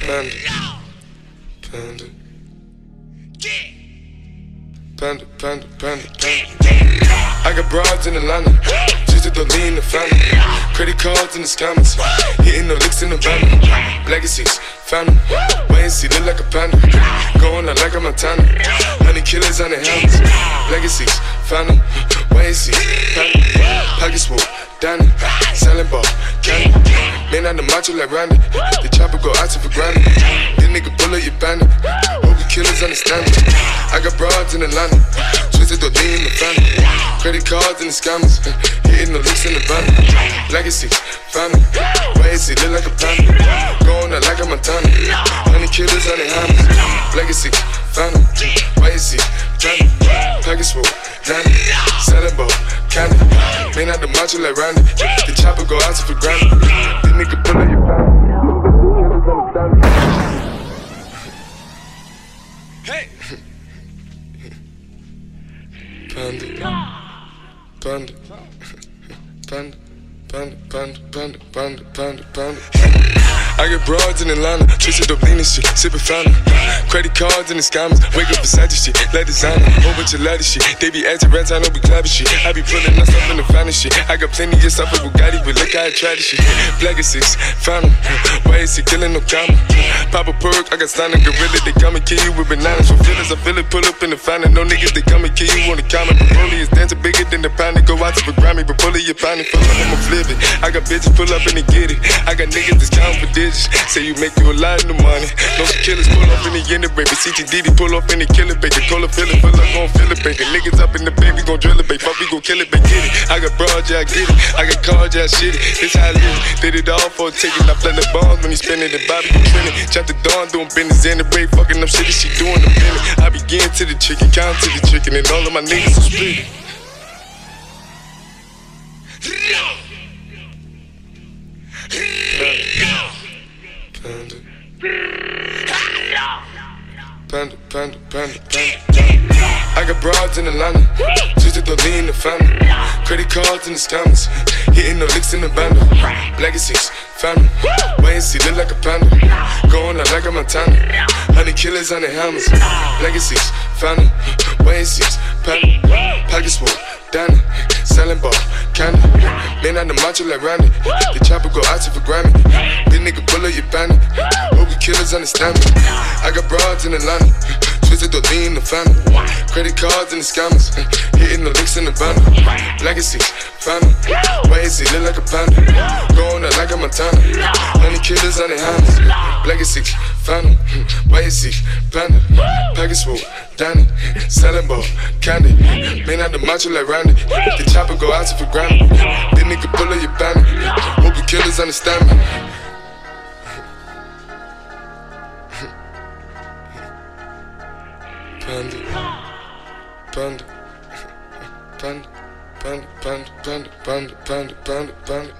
Panda. Panda. Panda, panda, panda, panda. I got broads in Atlanta. Just at the lean, the family. Credit cards in the scammers. Hitting the licks in the van. Legacies, family. Wait and see, look like a panda. Going out like a Montana. Honey killers on the helmets. Legacies, family. Wait and see, family. Pockets full. Danny, selling ball, candy. Man, I'm the macho like Randy. The chopper go out to for granted. This nigga bullet, you bandit. Hope we killers understand me. I got broads in Atlanta, twisted the lean in the family. Credit cards and the scammers, hitting the looks in the van. Legacy, family, why is he look like a family? Danny, Celebo, Candy. may not the macho like Randy. The chopper go out for granted. This nigga pull up your pound. Hey! Panda. Panda. Panda. Panda. Panda. Panda. Panda. Panda. Wake up beside this shit, like designer. Whole bunch of ladder shit. They be acting rats, I know we clapping shit. I be pulling us up in the finest shit. I got plenty of stuff with Bugatti, but look how I try this shit. Black X6, found. Why is he killing no comma? Pop a perk, I got signed a gorilla. They come and kill you with bananas. For feelings, I feel it, pull up in the finest. No niggas, they come and kill you on the counter. Broly is dancing bigger than the pound. To the Grammy, but pull it, you pound it. Full up, I'ma flip it. I got bitches pull up and they get it. I got niggas that's counting for digits. Say you make you a lot of money. No killers pull up in the end, baby. CTDD pull up in the kill it, baby. Call a feeling, feel like gon' feel it, baby. Niggas up in the baby, gon' drill it, baby. Fuck, we gon' kill it, baby. Get it. I got broad, yeah, I get it. I got cards, yeah, shit it. This how I live. Did it all for a ticket. I play the bombs when he spinning the Bobby, you trending. Chop the dawn, doing business in the break. Fucking up shit, she doing the minute. I begin to the chicken, count to the chicken, and all of my niggas are split. Panda. Panda. Panda, panda. I got broads in Atlanta, just to lean in the family. Credit cards in the scammers, hitting the licks in the bando. Legacies, family, wait and see, look like a panda. Going out like a Montana, honey killers on the hammers. Legacies, family, wait and see, panda. Pockets full, Danny, selling ball, candy. Man on the macho like Randy, the chopper go out for Grammy. Big nigga bullet, you bandit. Hope you killers understand me. I got broads in the Atlanta. Twisted the lean the family. Credit cards and the scammers. Hitting the licks in the bundle. Legacy, family. Why is he look like a panda? Going out like a Montana. Honey killers on the hands. Legacy, family. Panda? Package full, Danny. Selling ball, candy. Man out the macho like Randy. The chopper go out to for granted. This nigga pull up your bandit. Hope you killers understand me. Panda. Panda. Panda. Panda. Panda. Panda. Panda. Panda. Panda. Panda.